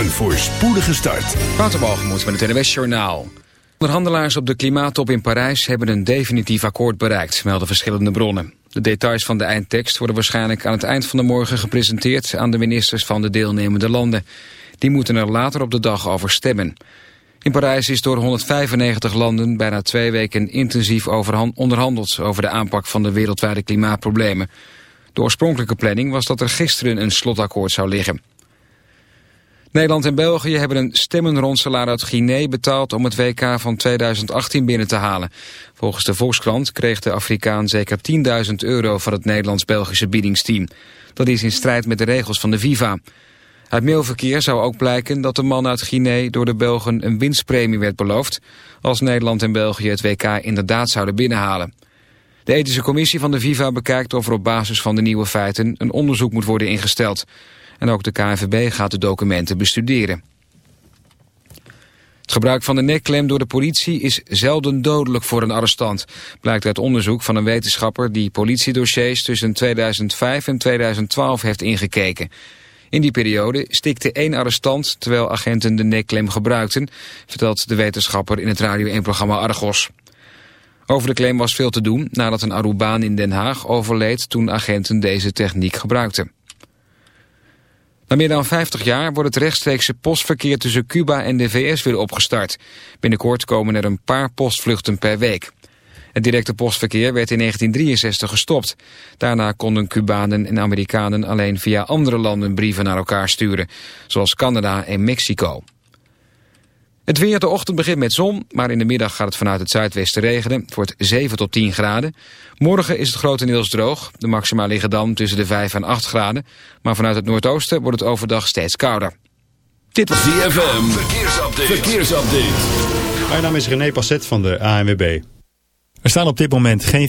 Een voorspoedige start. Waterbalgemoed met het NWS Journaal. Onderhandelaars op de klimaattop in Parijs hebben een definitief akkoord bereikt, melden verschillende bronnen. De details van de eindtekst worden waarschijnlijk aan het eind van de morgen gepresenteerd aan de ministers van de deelnemende landen. Die moeten er later op de dag over stemmen. In Parijs is door 195 landen bijna twee weken intensief onderhandeld over de aanpak van de wereldwijde klimaatproblemen. De oorspronkelijke planning was dat er gisteren een slotakkoord zou liggen. Nederland en België hebben een stemmenronselaar uit Guinea betaald om het WK van 2018 binnen te halen. Volgens de Volkskrant kreeg de Afrikaan zeker 10.000 euro van het Nederlands-Belgische biedingsteam. Dat is in strijd met de regels van de FIFA. Uit mailverkeer zou ook blijken dat de man uit Guinea door de Belgen een winstpremie werd beloofd als Nederland en België het WK inderdaad zouden binnenhalen. De ethische commissie van de FIFA bekijkt of er op basis van de nieuwe feiten een onderzoek moet worden ingesteld. En ook de KNVB gaat de documenten bestuderen. Het gebruik van de nekklem door de politie is zelden dodelijk voor een arrestant. Blijkt uit onderzoek van een wetenschapper die politiedossiers tussen 2005 en 2012 heeft ingekeken. In die periode stikte één arrestant terwijl agenten de nekklem gebruikten, vertelt de wetenschapper in het Radio 1-programma Argos. Over de claim was veel te doen nadat een Arubaan in Den Haag overleed toen agenten deze techniek gebruikten. Na meer dan 50 jaar wordt het rechtstreekse postverkeer tussen Cuba en de VS weer opgestart. Binnenkort komen er een paar postvluchten per week. Het directe postverkeer werd in 1963 gestopt. Daarna konden Cubanen en Amerikanen alleen via andere landen brieven naar elkaar sturen, zoals Canada en Mexico. Het weer de ochtend begint met zon, maar in de middag gaat het vanuit het zuidwesten regenen. Het wordt 7 tot 10 graden. Morgen is het grotendeels droog. De maxima liggen dan tussen de 5 en 8 graden. Maar vanuit het noordoosten wordt het overdag steeds kouder. Dit was ZFM. Verkeersupdate. Verkeersupdate. Mijn naam is René Passet van de ANWB. Er staan op dit moment geen...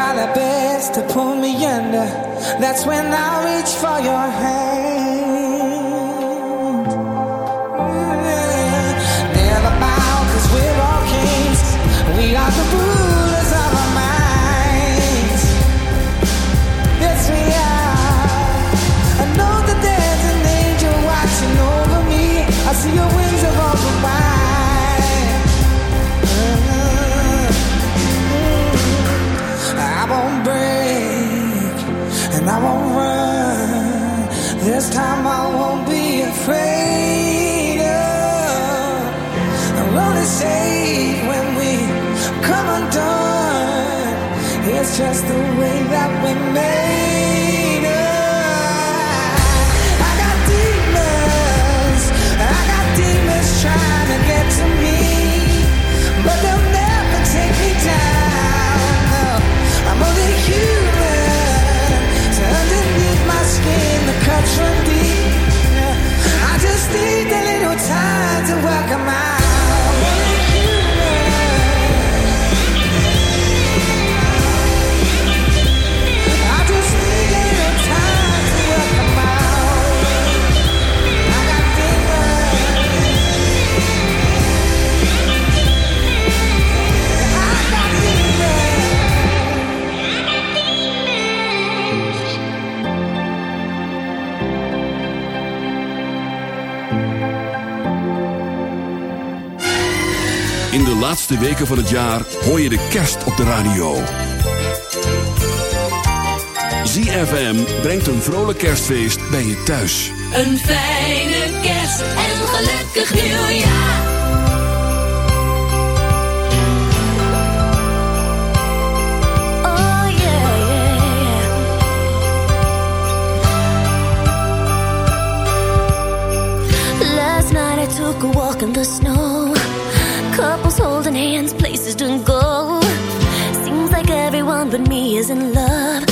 try their best to pull me under. That's when I reach for your hand. Mm-hmm. Never bow, cause we're all kings. We are the rulers of our minds. Yes, we are. I know that there's an angel watching over me. I see your I won't run. This time I won't be afraid. I'm only safe when we come undone. It's just the way that we made it. I got demons, I got demons trying to get to me, but they'll never take me down. No, I'm only human. I just need a little time to work 'em In de laatste weken van het jaar hoor je de kerst op de radio. ZFM brengt een vrolijk kerstfeest bij je thuis. Een fijne kerst en gelukkig nieuwjaar. Oh yeah, yeah, yeah. Last night I took a walk in the snow. Hands, places to go. Seems like everyone but me is in love.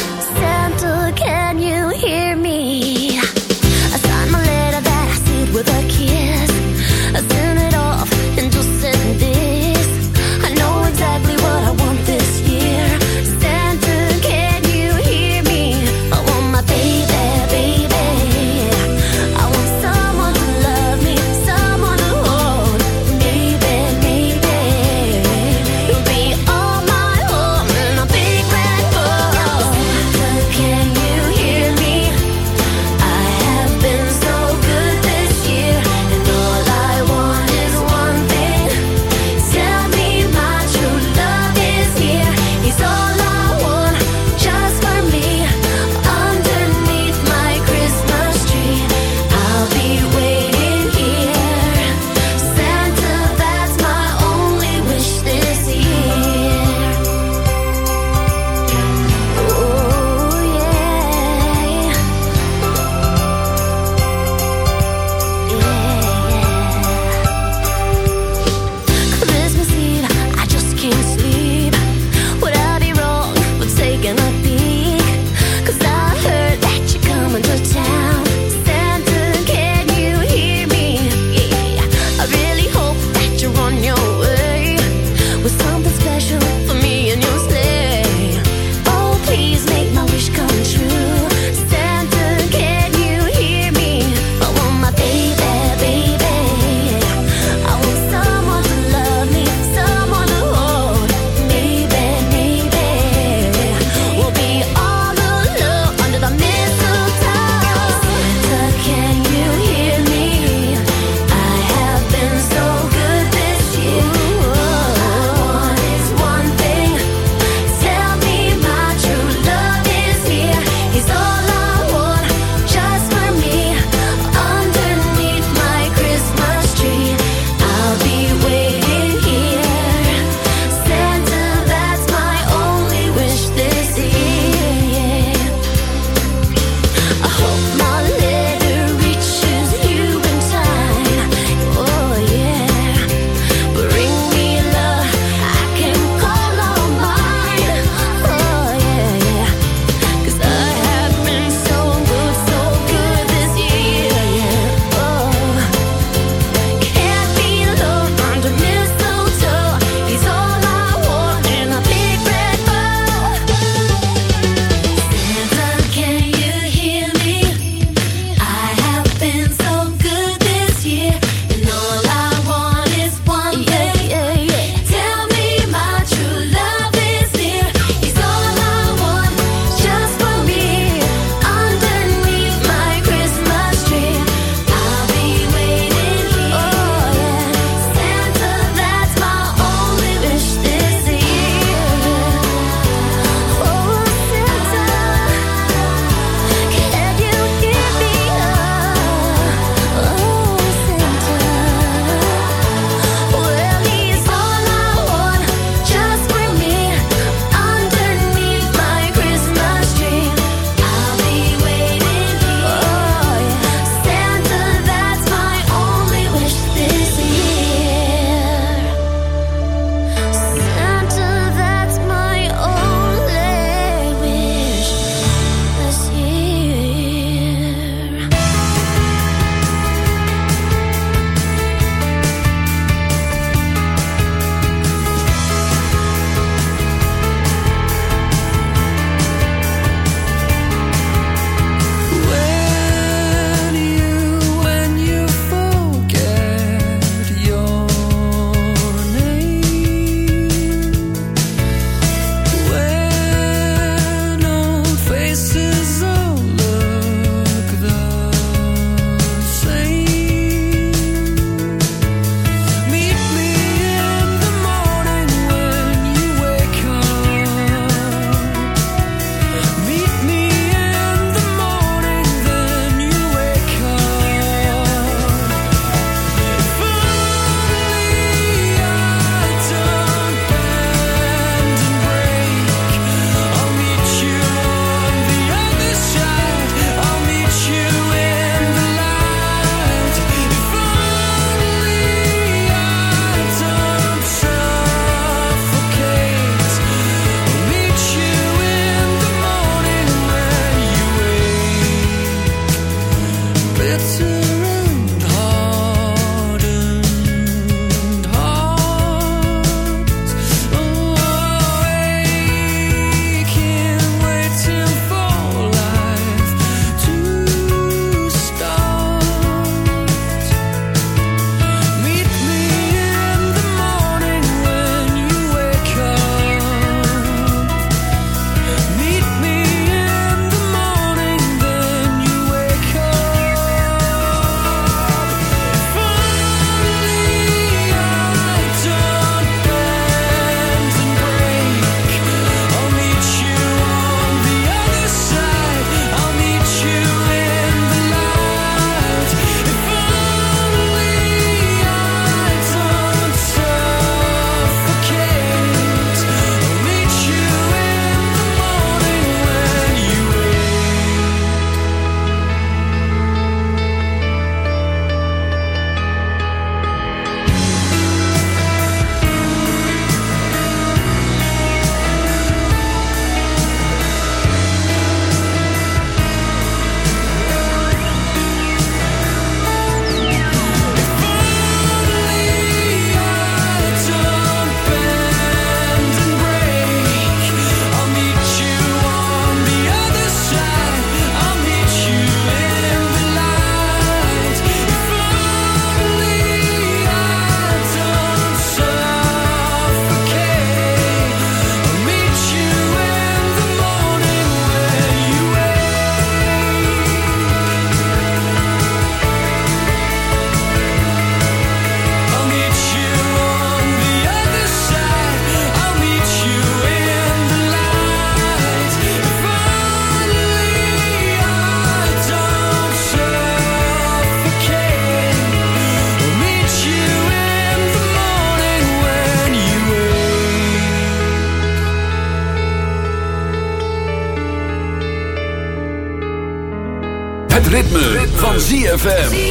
ZFM.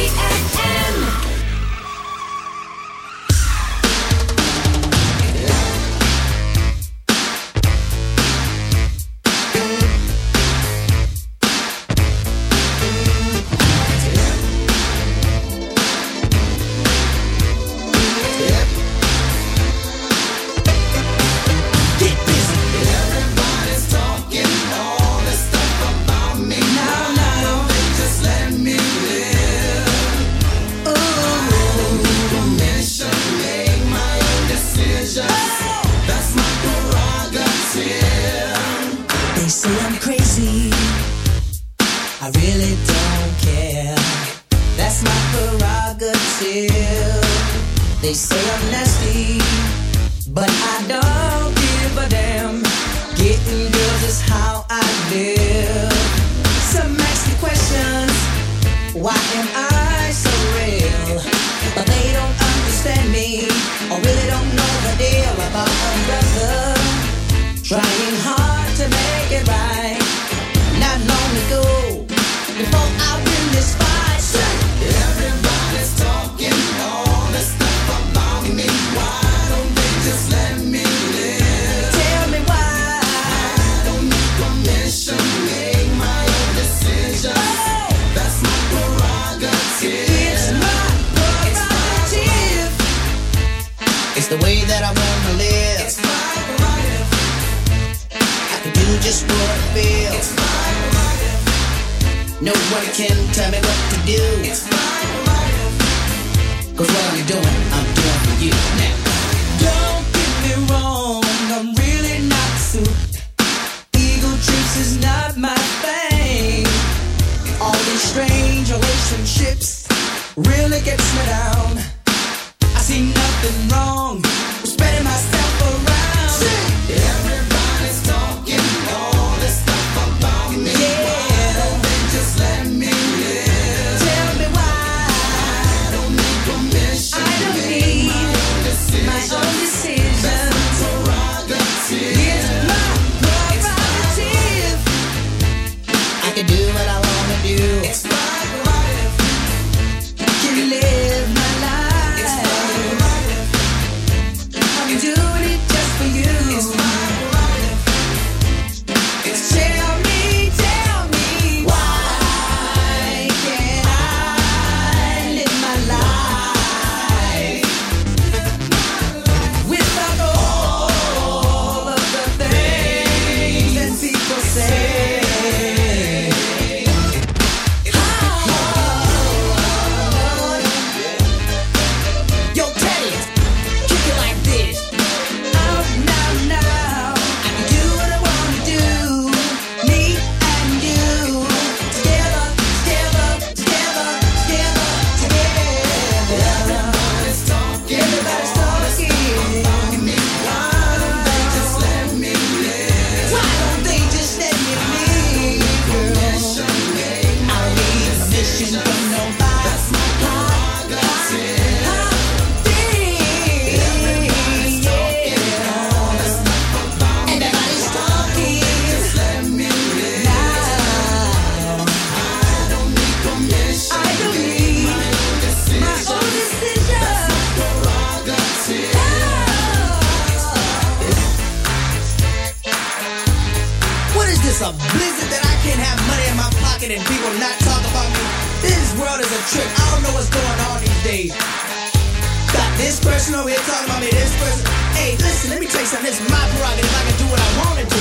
and it's my prerogative. I can do what I want to do.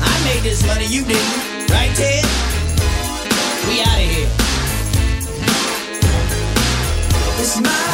I made this money, you didn't. Right, Ted? We out of here. It's my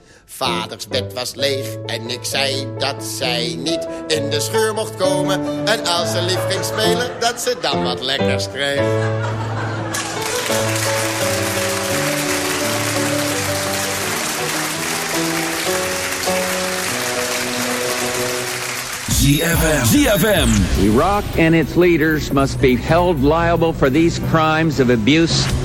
Vaders bed was leeg en ik zei dat zij niet in de scheur mocht komen. En als ze lief ging spelen, dat ze dan wat lekkers kreeg. ZFM. ZFM. Iraq and its leaders must be held liable for these crimes of abuse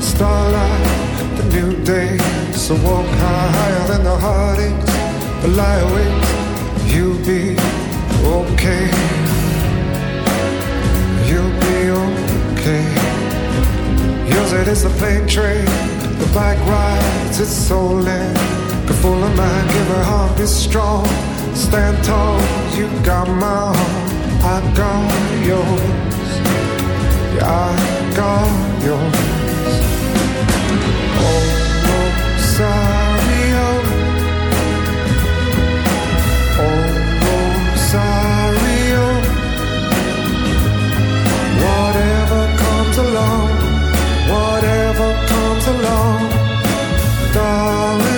starlight, the new day. So walk higher than the heartaches, the lie awake. You'll be okay. You'll be okay. Yours it is the plane train, the bike rides, it's so in. Good full of mind, give her heart, be strong. Stand tall, you got my heart, I got yours. Yeah, I got yours. Along, whatever comes along, darling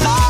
my.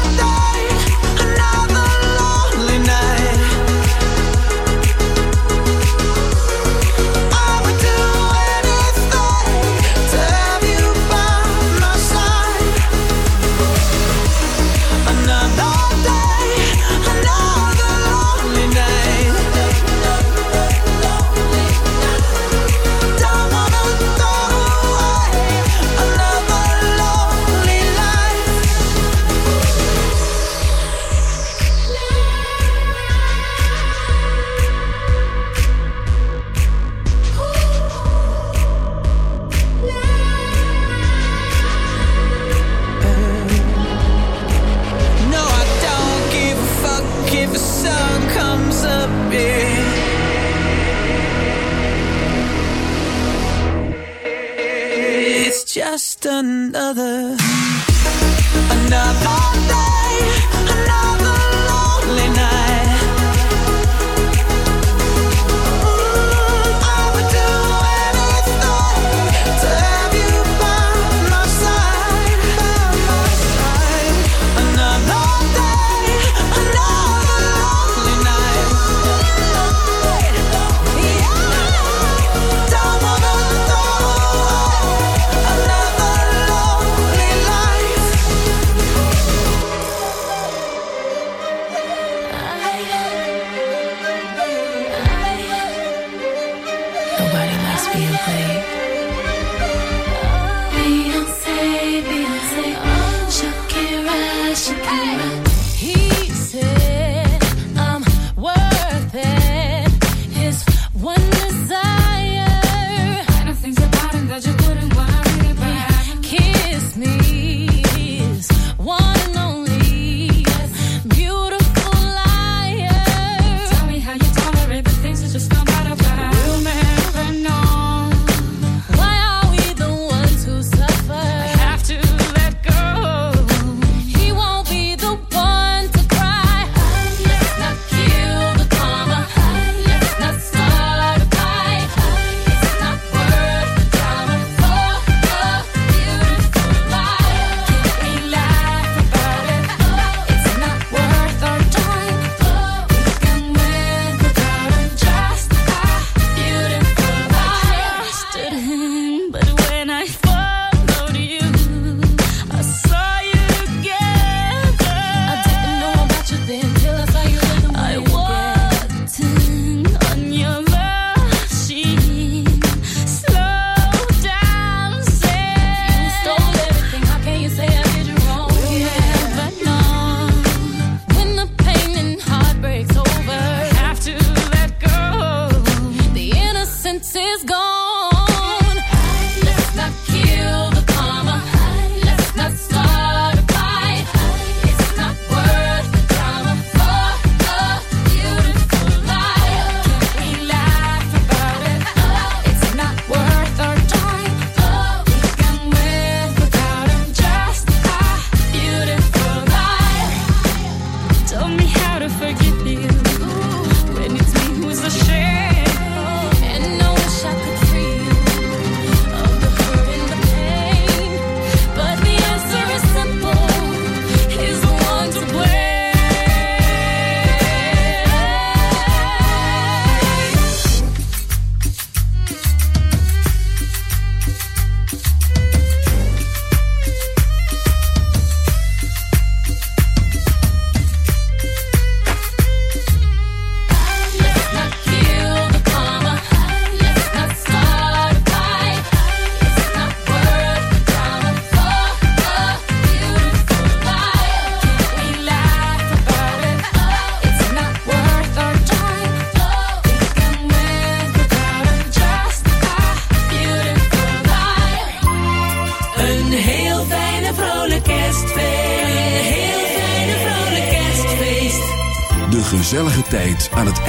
Beyonce, Beyonce, Shakira, Shakira.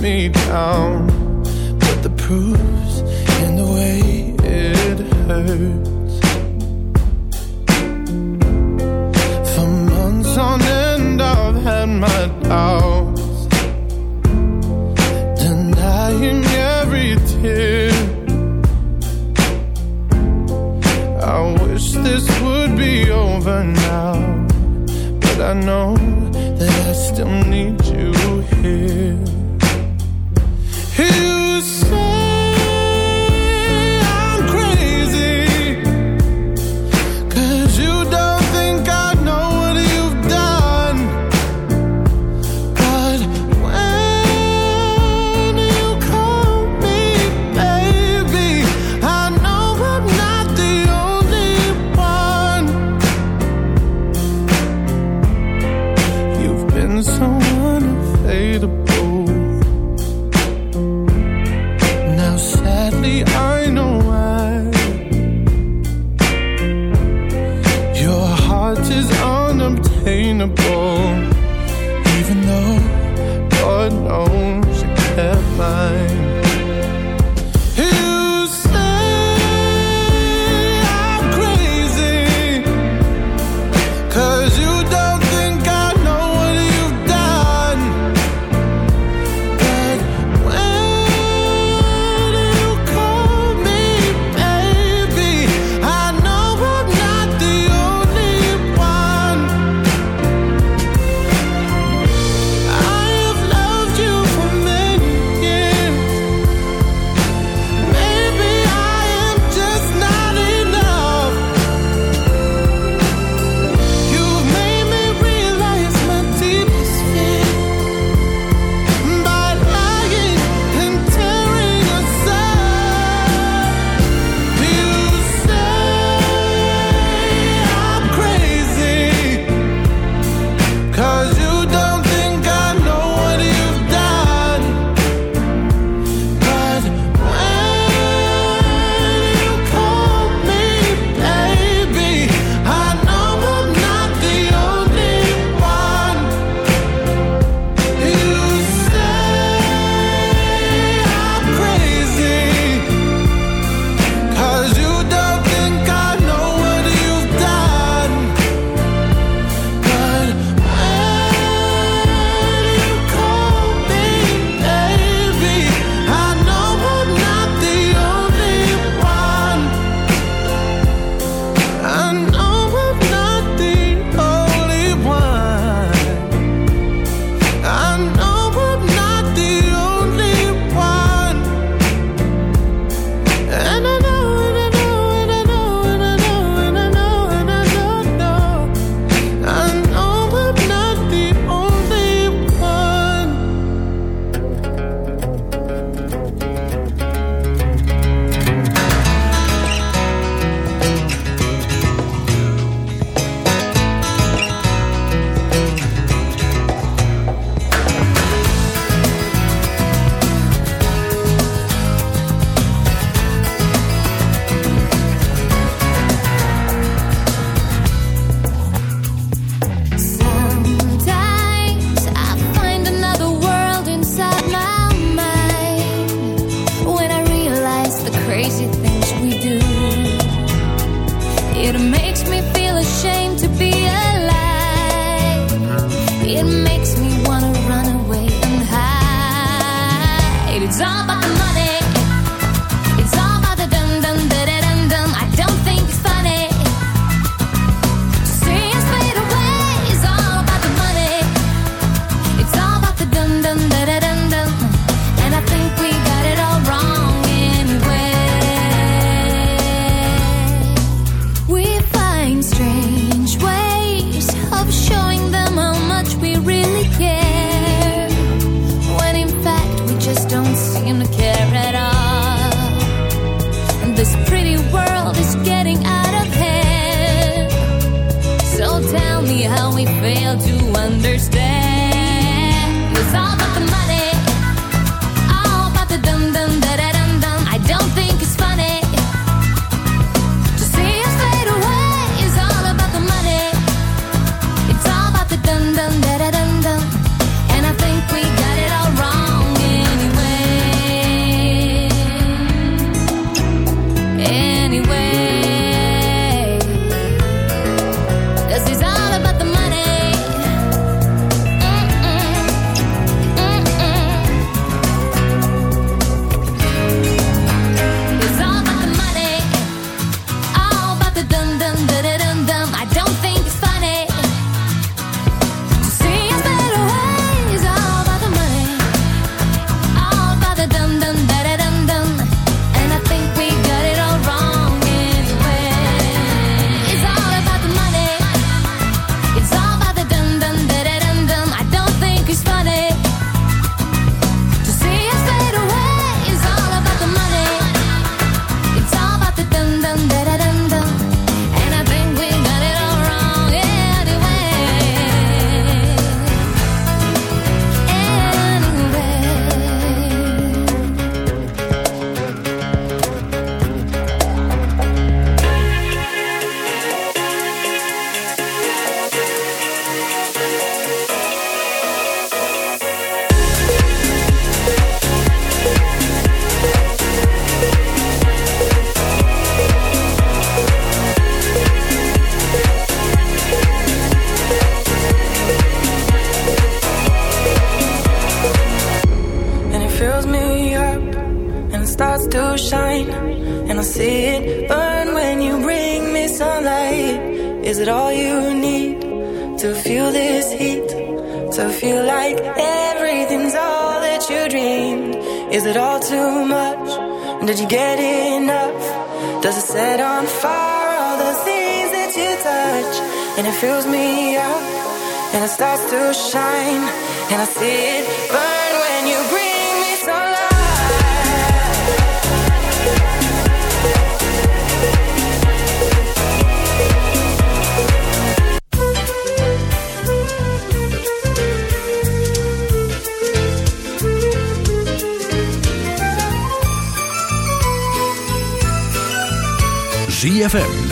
me down, but the proof's in the way it hurts.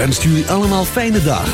Wenst jullie allemaal fijne dagen.